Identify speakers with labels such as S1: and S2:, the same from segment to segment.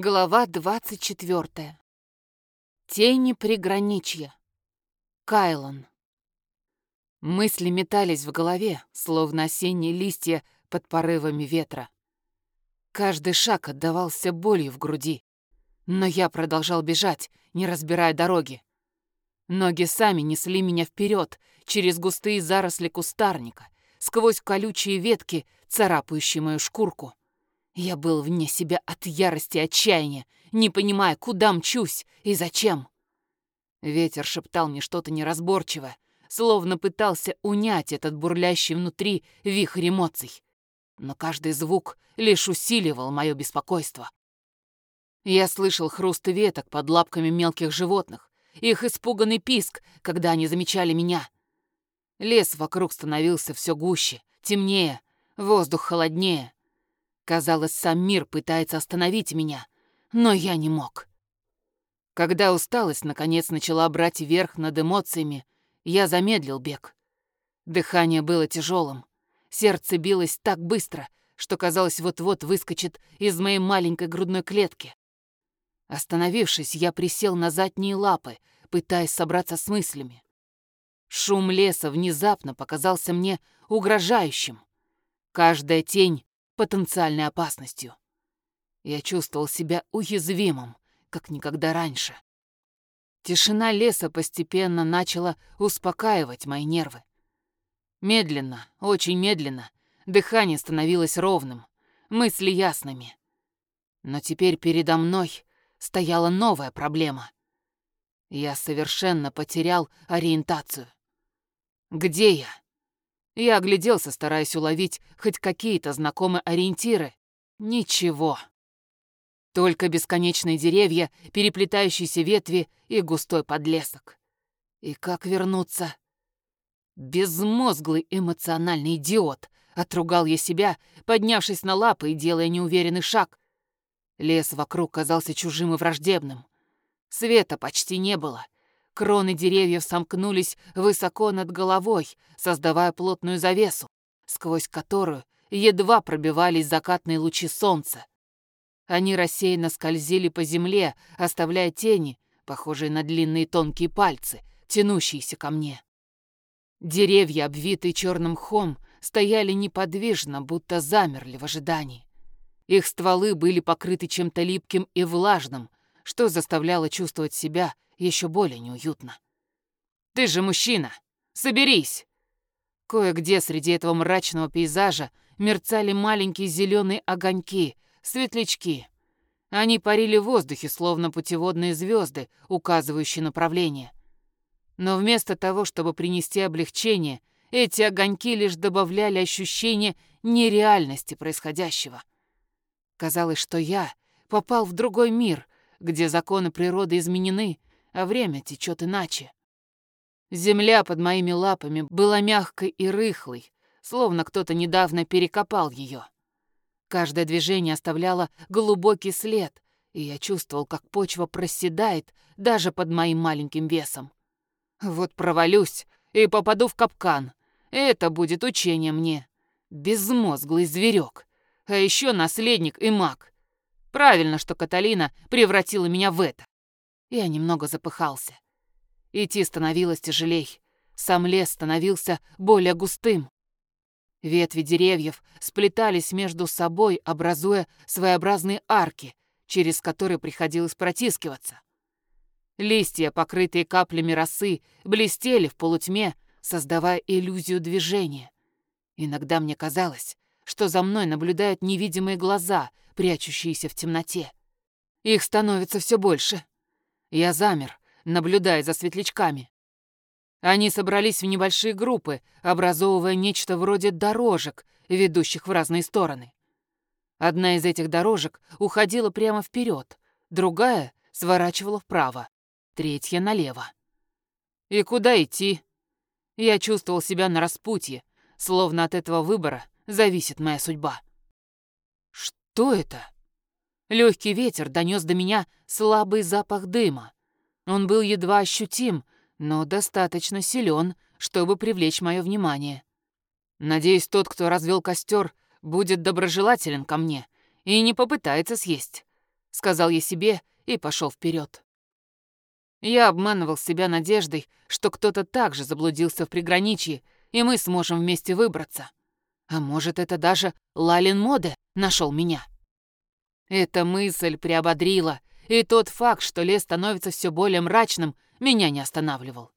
S1: Глава 24. Тени приграничья. Кайлон. Мысли метались в голове, словно осенние листья под порывами ветра. Каждый шаг отдавался болью в груди. Но я продолжал бежать, не разбирая дороги. Ноги сами несли меня вперед, через густые заросли кустарника, сквозь колючие ветки, царапающие мою шкурку. Я был вне себя от ярости и отчаяния, не понимая, куда мчусь и зачем. Ветер шептал мне что-то неразборчивое, словно пытался унять этот бурлящий внутри вихрь эмоций. Но каждый звук лишь усиливал мое беспокойство. Я слышал хруст веток под лапками мелких животных, их испуганный писк, когда они замечали меня. Лес вокруг становился все гуще, темнее, воздух холоднее. Казалось, сам мир пытается остановить меня, но я не мог. Когда усталость наконец начала брать верх над эмоциями, я замедлил бег. Дыхание было тяжелым, сердце билось так быстро, что казалось вот-вот выскочит из моей маленькой грудной клетки. Остановившись, я присел на задние лапы, пытаясь собраться с мыслями. Шум леса внезапно показался мне угрожающим. Каждая тень потенциальной опасностью. Я чувствовал себя уязвимым, как никогда раньше. Тишина леса постепенно начала успокаивать мои нервы. Медленно, очень медленно, дыхание становилось ровным, мысли ясными. Но теперь передо мной стояла новая проблема. Я совершенно потерял ориентацию. Где я? Я огляделся, стараясь уловить хоть какие-то знакомые ориентиры. Ничего. Только бесконечные деревья, переплетающиеся ветви и густой подлесок. И как вернуться? Безмозглый эмоциональный идиот, отругал я себя, поднявшись на лапы и делая неуверенный шаг. Лес вокруг казался чужим и враждебным. Света почти не было — Кроны деревьев сомкнулись высоко над головой, создавая плотную завесу, сквозь которую едва пробивались закатные лучи солнца. Они рассеянно скользили по земле, оставляя тени, похожие на длинные тонкие пальцы, тянущиеся ко мне. Деревья, обвитые черным мхом, стояли неподвижно, будто замерли в ожидании. Их стволы были покрыты чем-то липким и влажным, что заставляло чувствовать себя еще более неуютно. «Ты же мужчина! Соберись!» Кое-где среди этого мрачного пейзажа мерцали маленькие зеленые огоньки, светлячки. Они парили в воздухе, словно путеводные звезды, указывающие направление. Но вместо того, чтобы принести облегчение, эти огоньки лишь добавляли ощущение нереальности происходящего. Казалось, что я попал в другой мир, где законы природы изменены, а время течет иначе. Земля под моими лапами была мягкой и рыхлой, словно кто-то недавно перекопал ее. Каждое движение оставляло глубокий след, и я чувствовал, как почва проседает даже под моим маленьким весом. Вот провалюсь и попаду в капкан. Это будет учение мне. Безмозглый зверек. А еще наследник и маг. Правильно, что Каталина превратила меня в это. Я немного запыхался. Идти становилось тяжелей. Сам лес становился более густым. Ветви деревьев сплетались между собой, образуя своеобразные арки, через которые приходилось протискиваться. Листья, покрытые каплями росы, блестели в полутьме, создавая иллюзию движения. Иногда мне казалось, что за мной наблюдают невидимые глаза, прячущиеся в темноте. Их становится все больше. Я замер, наблюдая за светлячками. Они собрались в небольшие группы, образовывая нечто вроде дорожек, ведущих в разные стороны. Одна из этих дорожек уходила прямо вперед, другая сворачивала вправо, третья налево. И куда идти? Я чувствовал себя на распутье, словно от этого выбора зависит моя судьба. Что это? Легкий ветер донес до меня слабый запах дыма. Он был едва ощутим, но достаточно силен, чтобы привлечь мое внимание. Надеюсь, тот, кто развел костер, будет доброжелателен ко мне и не попытается съесть. сказал я себе и пошел вперед. Я обманывал себя надеждой, что кто-то также заблудился в приграничье, и мы сможем вместе выбраться. А может, это даже Лалин Моде нашел меня. Эта мысль приободрила, и тот факт, что лес становится все более мрачным, меня не останавливал.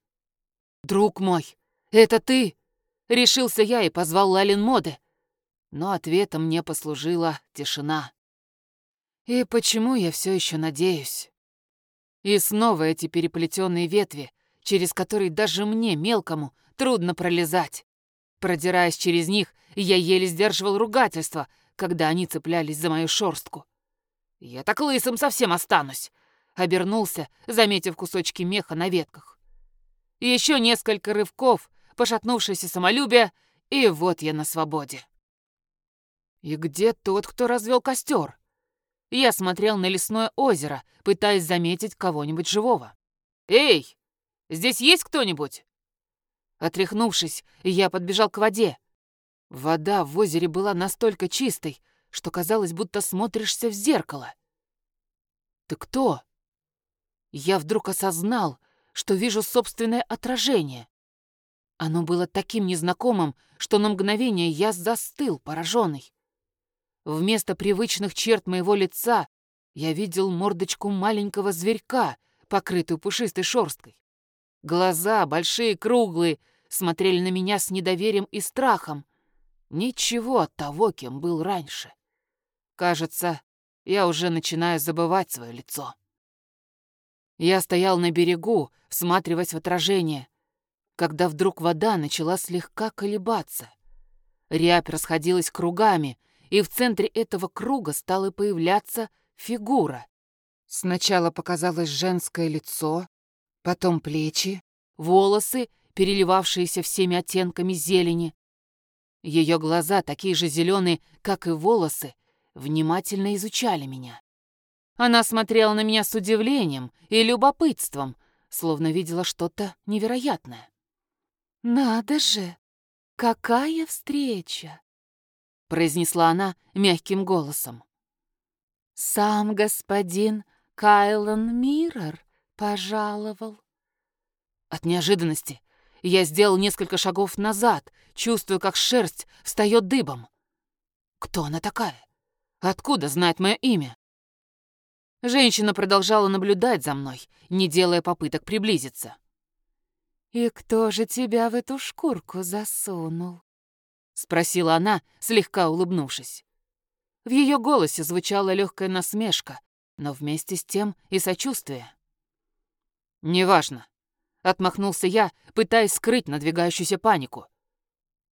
S1: «Друг мой, это ты?» Решился я и позвал Лалин Моде. Но ответом мне послужила тишина. И почему я все еще надеюсь? И снова эти переплетенные ветви, через которые даже мне, мелкому, трудно пролезать. Продираясь через них, я еле сдерживал ругательство, когда они цеплялись за мою шорстку. «Я так лысым совсем останусь!» Обернулся, заметив кусочки меха на ветках. Еще несколько рывков, пошатнувшееся самолюбие, и вот я на свободе. И где тот, кто развел костер? Я смотрел на лесное озеро, пытаясь заметить кого-нибудь живого. «Эй, здесь есть кто-нибудь?» Отряхнувшись, я подбежал к воде. Вода в озере была настолько чистой, что казалось, будто смотришься в зеркало. «Ты кто?» Я вдруг осознал, что вижу собственное отражение. Оно было таким незнакомым, что на мгновение я застыл, пораженный. Вместо привычных черт моего лица я видел мордочку маленького зверька, покрытую пушистой шерсткой. Глаза, большие, круглые, смотрели на меня с недоверием и страхом. Ничего от того, кем был раньше. Кажется, я уже начинаю забывать свое лицо. Я стоял на берегу, всматриваясь в отражение, когда вдруг вода начала слегка колебаться. Рябь расходилась кругами, и в центре этого круга стала появляться фигура. Сначала показалось женское лицо, потом плечи, волосы, переливавшиеся всеми оттенками зелени. Ее глаза, такие же зеленые, как и волосы, внимательно изучали меня. Она смотрела на меня с удивлением и любопытством, словно видела что-то невероятное. «Надо же! Какая встреча!» произнесла она мягким голосом. «Сам господин Кайлан Миррор пожаловал». От неожиданности я сделал несколько шагов назад, чувствуя, как шерсть встает дыбом. Кто она такая? Откуда знает мое имя? Женщина продолжала наблюдать за мной, не делая попыток приблизиться. «И кто же тебя в эту шкурку засунул?» — спросила она, слегка улыбнувшись. В ее голосе звучала легкая насмешка, но вместе с тем и сочувствие. «Неважно», — отмахнулся я, пытаясь скрыть надвигающуюся панику.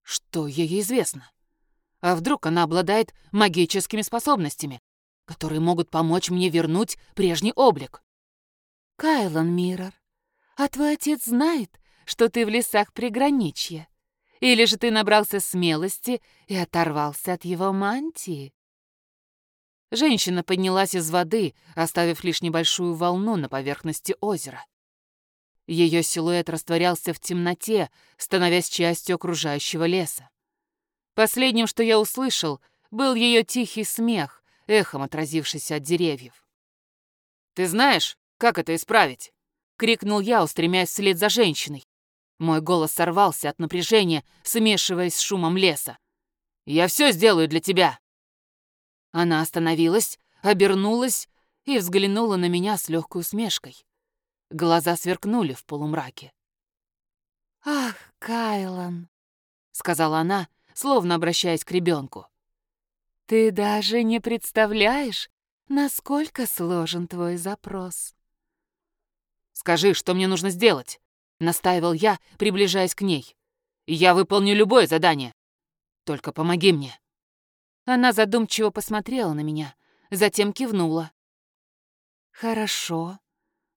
S1: «Что ей известно?» А вдруг она обладает магическими способностями, которые могут помочь мне вернуть прежний облик? Кайлан Миррор, а твой отец знает, что ты в лесах приграничья? Или же ты набрался смелости и оторвался от его мантии? Женщина поднялась из воды, оставив лишь небольшую волну на поверхности озера. Ее силуэт растворялся в темноте, становясь частью окружающего леса. Последним, что я услышал, был ее тихий смех, эхом отразившийся от деревьев. «Ты знаешь, как это исправить?» — крикнул я, устремяясь вслед за женщиной. Мой голос сорвался от напряжения, смешиваясь с шумом леса. «Я все сделаю для тебя!» Она остановилась, обернулась и взглянула на меня с легкой усмешкой. Глаза сверкнули в полумраке. «Ах, Кайлан!» — сказала она, словно обращаясь к ребенку. «Ты даже не представляешь, насколько сложен твой запрос». «Скажи, что мне нужно сделать?» — настаивал я, приближаясь к ней. «Я выполню любое задание. Только помоги мне». Она задумчиво посмотрела на меня, затем кивнула. «Хорошо,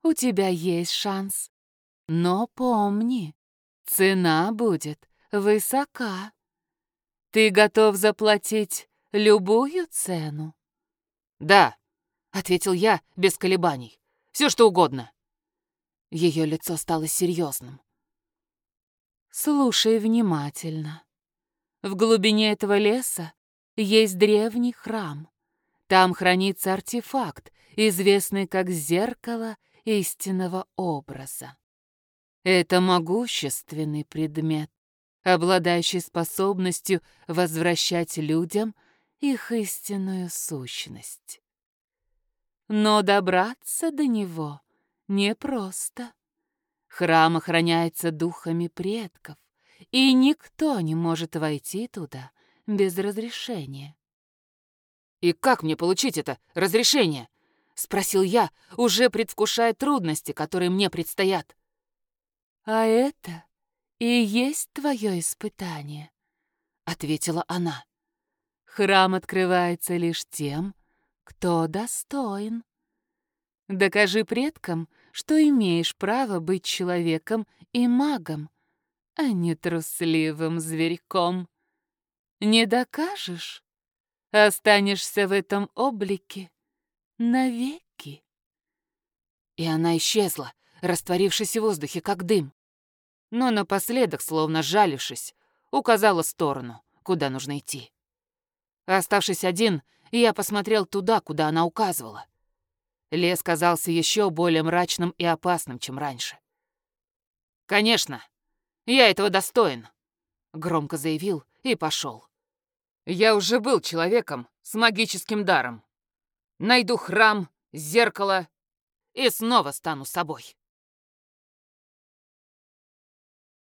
S1: у тебя есть шанс. Но помни, цена будет высока». Ты готов заплатить любую цену? Да, ответил я без колебаний. Все что угодно. Ее лицо стало серьезным. Слушай внимательно. В глубине этого леса есть древний храм. Там хранится артефакт, известный как зеркало истинного образа. Это могущественный предмет, обладающий способностью возвращать людям их истинную сущность. Но добраться до него непросто. Храм охраняется духами предков, и никто не может войти туда без разрешения.
S2: «И как мне получить это разрешение?» — спросил я, уже предвкушая трудности, которые мне предстоят.
S1: «А это и есть твое испытание», — ответила она. «Храм открывается лишь тем, кто достоин. Докажи предкам, что имеешь право быть человеком и магом, а не трусливым зверьком. Не докажешь, останешься в этом облике навеки.
S2: И она исчезла, растворившись в воздухе, как дым. Но напоследок, словно жалившись, указала сторону, куда нужно идти. Оставшись один, я посмотрел туда, куда она указывала. Лес казался еще более мрачным и опасным, чем раньше. «Конечно, я этого достоин», — громко заявил и пошел. «Я уже был человеком с магическим даром. Найду храм, зеркало и снова стану собой».